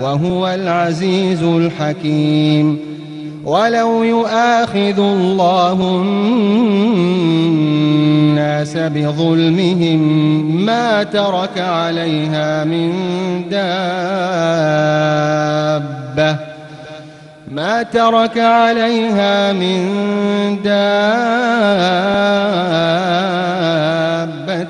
وهو العزيز الحكيم. ولو يؤاخذ الله الناس بظلمهم ما ترك عليها من دابة. ما ترك عليها من دابة.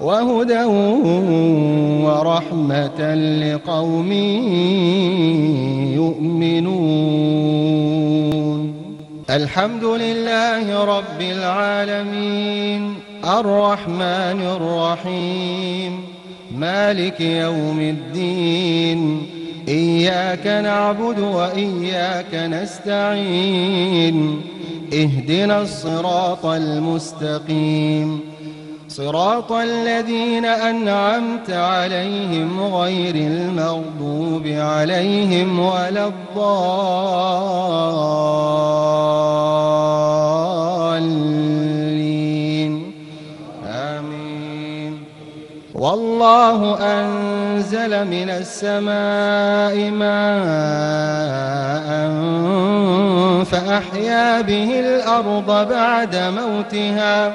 وهدى ورحمة لقوم يؤمنون. الحمد لله رب العالمين. الرحمن الرحيم. مالك يوم الدين. إياك نعبد وإياك نستعين. اهدنا الصراط المستقيم. صراط الذين أنعمت عليهم غير المغضوب عليهم ولا الضالين. آمين. والله أنزل من السماء ماء فأحيا به الأرض بعد موتها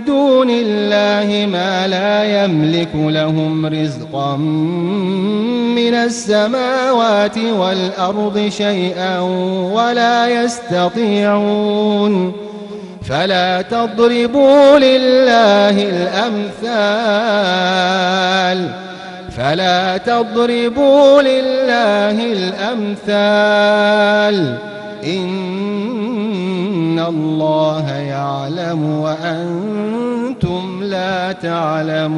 دون الله ما لا يملك لهم رزقا من السماوات والأرض شيئا ولا يستطيعون. فلا تضربوا لله الأمثال. فلا تضربوا لله الأمثال. إن الله يعلم وأنتم لا تعلمون.